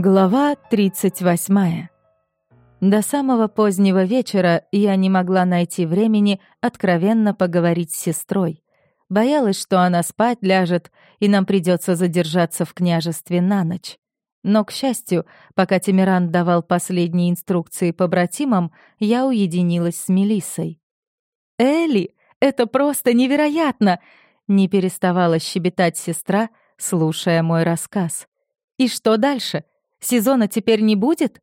Глава 38. До самого позднего вечера я не могла найти времени откровенно поговорить с сестрой. Боялась, что она спать ляжет, и нам придется задержаться в княжестве на ночь. Но, к счастью, пока Тимиран давал последние инструкции по братимам, я уединилась с Мелиссой. «Элли, это просто невероятно!» — не переставала щебетать сестра, слушая мой рассказ. «И что дальше? Сезона теперь не будет?»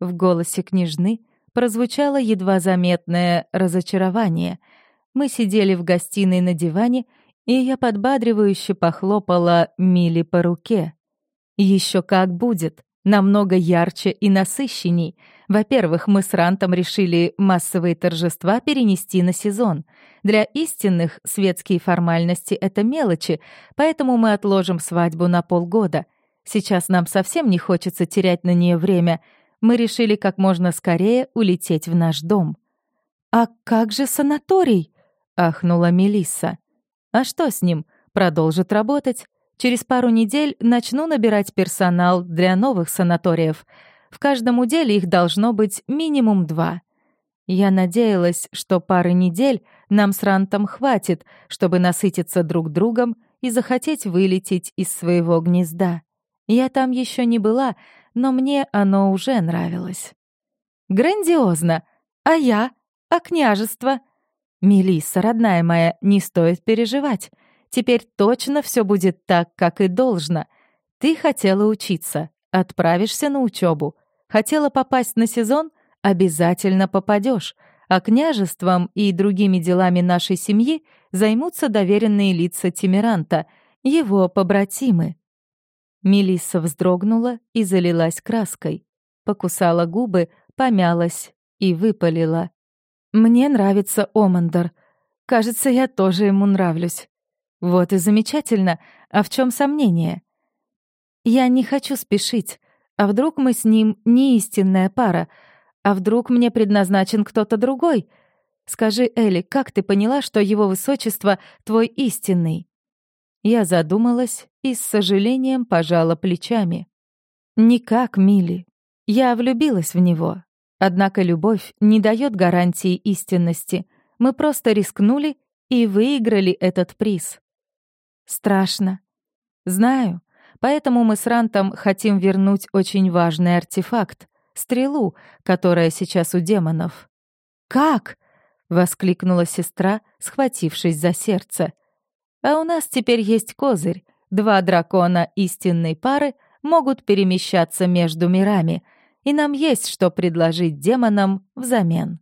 В голосе княжны прозвучало едва заметное разочарование. Мы сидели в гостиной на диване, и я подбадривающе похлопала Мили по руке. Еще как будет, намного ярче и насыщенней. Во-первых, мы с Рантом решили массовые торжества перенести на сезон. Для истинных светские формальности — это мелочи, поэтому мы отложим свадьбу на полгода — Сейчас нам совсем не хочется терять на нее время. Мы решили как можно скорее улететь в наш дом. «А как же санаторий?» — ахнула Мелисса. «А что с ним? Продолжит работать. Через пару недель начну набирать персонал для новых санаториев. В каждом уделе их должно быть минимум два. Я надеялась, что пары недель нам с Рантом хватит, чтобы насытиться друг другом и захотеть вылететь из своего гнезда. Я там еще не была, но мне оно уже нравилось. Грандиозно! А я? А княжество? Мелисса, родная моя, не стоит переживать. Теперь точно все будет так, как и должно. Ты хотела учиться, отправишься на учебу. Хотела попасть на сезон? Обязательно попадешь. А княжеством и другими делами нашей семьи займутся доверенные лица Тимиранта, его побратимы. Мелисса вздрогнула и залилась краской. Покусала губы, помялась и выпалила. «Мне нравится Омандер. Кажется, я тоже ему нравлюсь. Вот и замечательно. А в чем сомнение? Я не хочу спешить. А вдруг мы с ним не истинная пара? А вдруг мне предназначен кто-то другой? Скажи, Элли, как ты поняла, что его высочество твой истинный?» Я задумалась и с сожалением пожала плечами. «Никак, Мили. Я влюбилась в него. Однако любовь не дает гарантии истинности. Мы просто рискнули и выиграли этот приз. Страшно. Знаю. Поэтому мы с Рантом хотим вернуть очень важный артефакт — стрелу, которая сейчас у демонов. «Как?» — воскликнула сестра, схватившись за сердце — а у нас теперь есть козырь. Два дракона истинной пары могут перемещаться между мирами, и нам есть что предложить демонам взамен.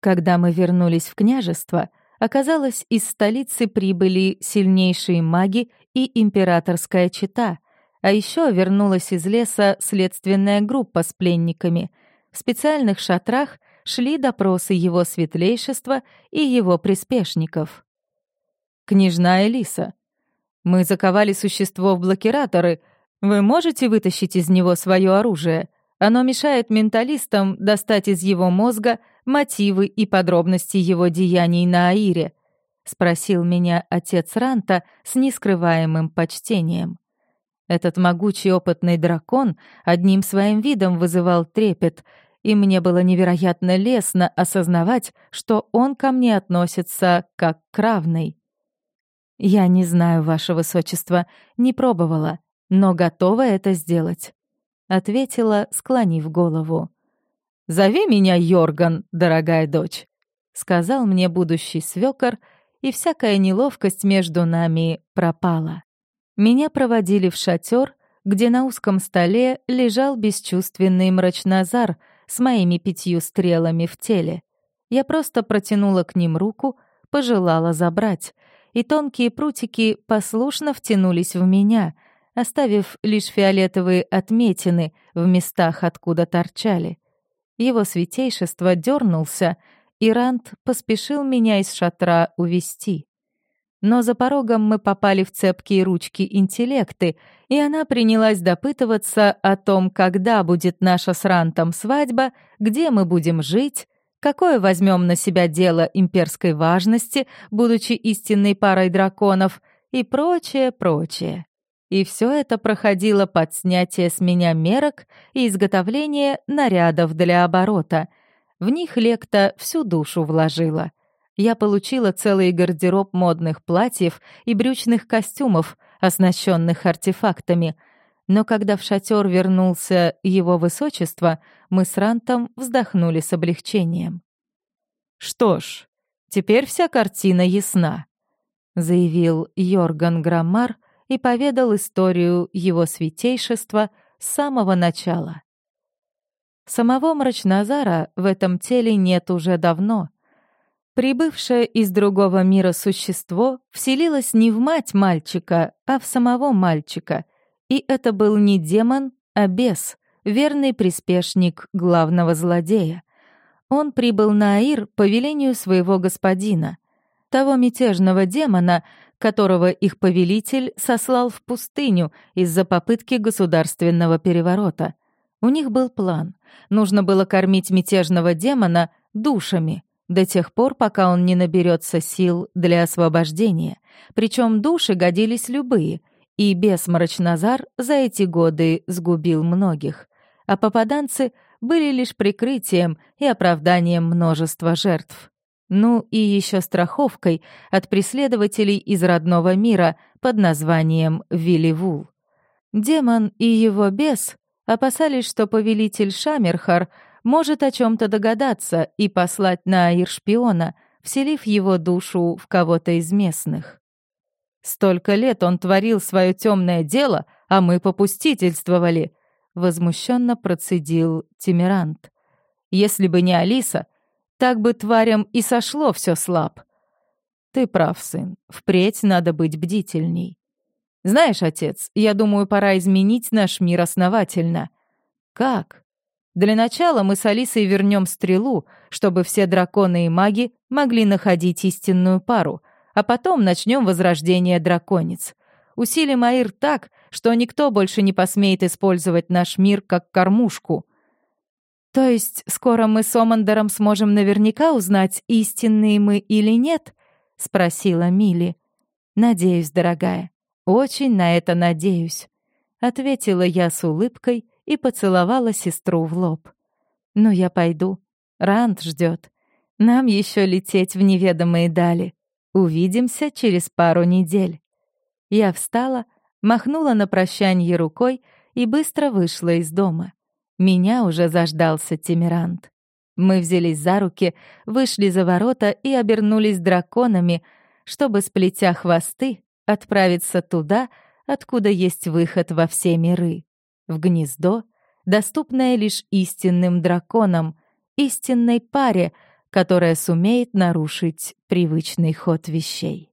Когда мы вернулись в княжество, оказалось, из столицы прибыли сильнейшие маги и императорская чета, а еще вернулась из леса следственная группа с пленниками. В специальных шатрах шли допросы его светлейшества и его приспешников. «Княжна Элиса, мы заковали существо в блокираторы. Вы можете вытащить из него свое оружие? Оно мешает менталистам достать из его мозга мотивы и подробности его деяний на Аире», — спросил меня отец Ранта с нескрываемым почтением. Этот могучий опытный дракон одним своим видом вызывал трепет, и мне было невероятно лестно осознавать, что он ко мне относится как к равной. «Я не знаю, ваше высочество, не пробовала, но готова это сделать», — ответила, склонив голову. «Зови меня Йорган, дорогая дочь», — сказал мне будущий свёкор, и всякая неловкость между нами пропала. Меня проводили в шатер, где на узком столе лежал бесчувственный мрачнозар с моими пятью стрелами в теле. Я просто протянула к ним руку, пожелала забрать — и тонкие прутики послушно втянулись в меня, оставив лишь фиолетовые отметины в местах, откуда торчали. Его святейшество дернулся, и Рант поспешил меня из шатра увести. Но за порогом мы попали в цепкие ручки интеллекты, и она принялась допытываться о том, когда будет наша с Рантом свадьба, где мы будем жить, Какое возьмем на себя дело имперской важности, будучи истинной парой драконов, и прочее, прочее. И все это проходило под снятие с меня мерок и изготовление нарядов для оборота. В них Лекта всю душу вложила. Я получила целый гардероб модных платьев и брючных костюмов, оснащенных артефактами. Но когда в шатер вернулся его высочество, мы с Рантом вздохнули с облегчением. «Что ж, теперь вся картина ясна», — заявил Йорган Граммар и поведал историю его святейшества с самого начала. Самого Мрачнозара в этом теле нет уже давно. Прибывшее из другого мира существо вселилось не в мать мальчика, а в самого мальчика. И это был не демон, а бес, верный приспешник главного злодея. Он прибыл на Аир по велению своего господина, того мятежного демона, которого их повелитель сослал в пустыню из-за попытки государственного переворота. У них был план. Нужно было кормить мятежного демона душами до тех пор, пока он не наберется сил для освобождения. Причем души годились любые, и бес Мрачназар за эти годы сгубил многих. А попаданцы — были лишь прикрытием и оправданием множества жертв. Ну и еще страховкой от преследователей из родного мира под названием Виливул. Демон и его бес опасались, что повелитель Шамерхар может о чем-то догадаться и послать на Аир шпиона, вселив его душу в кого-то из местных. Столько лет он творил свое темное дело, а мы попустительствовали возмущенно процедил Тимирант. Если бы не Алиса, так бы тварям и сошло все слаб. Ты прав, сын, впредь надо быть бдительней. Знаешь, отец, я думаю, пора изменить наш мир основательно. Как? Для начала мы с Алисой вернем стрелу, чтобы все драконы и маги могли находить истинную пару, а потом начнем возрождение драконец. Усилим Аир так, что никто больше не посмеет использовать наш мир как кормушку. То есть скоро мы с Омандером сможем наверняка узнать, истинные мы или нет? спросила Мили. Надеюсь, дорогая. Очень на это надеюсь, ответила я с улыбкой и поцеловала сестру в лоб. Ну я пойду. Ранд ждет. Нам еще лететь в неведомые дали. Увидимся через пару недель. Я встала, махнула на прощанье рукой и быстро вышла из дома. Меня уже заждался Тимирант. Мы взялись за руки, вышли за ворота и обернулись драконами, чтобы, сплетя хвосты, отправиться туда, откуда есть выход во все миры. В гнездо, доступное лишь истинным драконам, истинной паре, которая сумеет нарушить привычный ход вещей.